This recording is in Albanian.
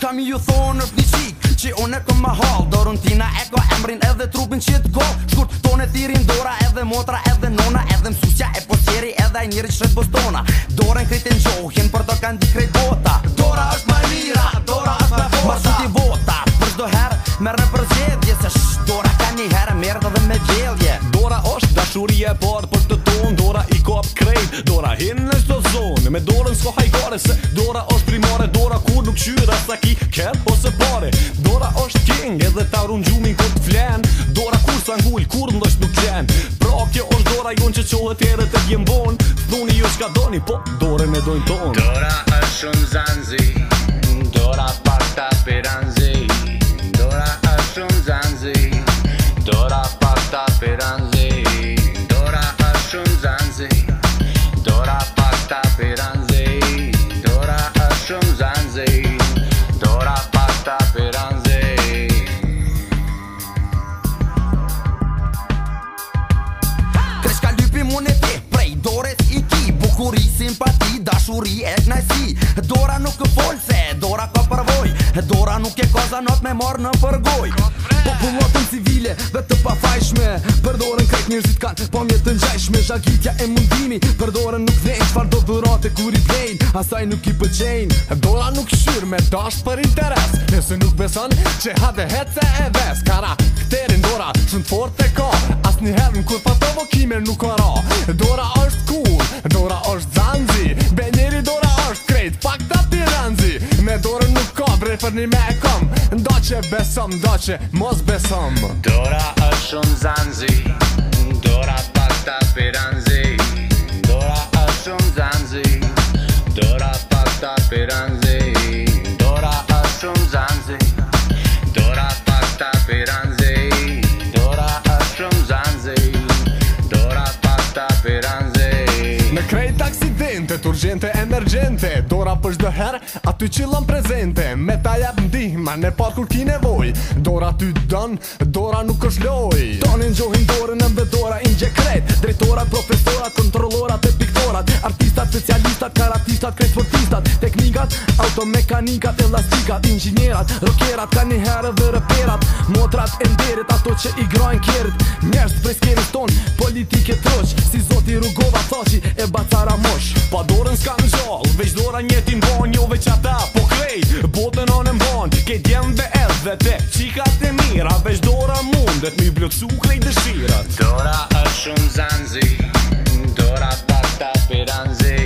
kam mi ju thonë është një qikë Që unë e këmë halë Dorën tina e ka emrin edhe trupin që të kohë Shkurt tonë e tirin dora Edhe motra edhe nona Edhe mësusja e posjeri Edhe njëri që shretë postona Dorën krejtë në gjohin Për të kanë di krejt bota Dora është ma mira Dora është ma forta Ma ti vota Për shdo herë me repërgjedhje Se shh Dora ka një herë Merdë dhe me gjelje Dora është dashuri parë por Për të tonë Dora i kop krejt Dora hinë në zonë Me dorën s'ko hajkare Se dora është primore dora qyra sa ki kep ose pare Dora është king edhe ta rrun gjumin kër të flen Dora kur sa ngull kur ndësht nuk qen Pra kjo është dora jon që qohet t'jere të gjem bon Thuni ju shka doni po dore me dojnë ton Dora është shumë zanzi Dora unë e te Prej dores i ki Bukuri, simpati, dashuri e knajsi Dora nuk folë se nuk e koza not me marrë në përgoj Populatën civile dhe të pafajshme Përdorën krejt njërzit kanë, po mjetë të njajshme Shagitja e mundimi, përdorën nuk vrejnë Qfar do dhurate kur i plejnë, asaj nuk i pëqejnë Dora nuk shyrë me dasht për interes Nëse nuk beson që hadhe hece e ves Kara, këterin dora, fort forte ka As një herën kur pa të vokime nuk ara Dora është kur dora është zanzi Benjeri dora është krejt, pak të tiranzi Me dorën nuk ka brej për një mek që besëm Do mos besëm Dora është zanzi Dora pasta piranzi Dora është zanzi Dora pasta piranzi Dora është Dora pasta piranzi Dora është Dora pasta piranzi urgente, të emergente Dora për shdo aty që lëm prezente Me ta jep ndihma, ne par kur ki nevoj Dora ty dën, dora nuk është loj Tonin gjohin dorën, nëmbe dora, inje kret Drejtorat, profesorat, kontrolorat e piktorat Artistat, socialistat artistat, krejt sportistat Teknikat, automekanikat, elastikat Inginjerat, rokerat, ka një herë dhe rëperat Motrat e nderit, ato që i grojnë kjerit Njerës prej skerit ton, politike troq Si zoti rrugova, thashi e bacara mosh Pa dorën s'ka në gjall, veç dora njetin bon Jo veç ata, po krejt, botën anën bon Ke djem dhe edhe te, qikat e mira Veç dora mundet, mi blëcu krej dëshirat Dora është shumë zanzi Dora pasta piranzi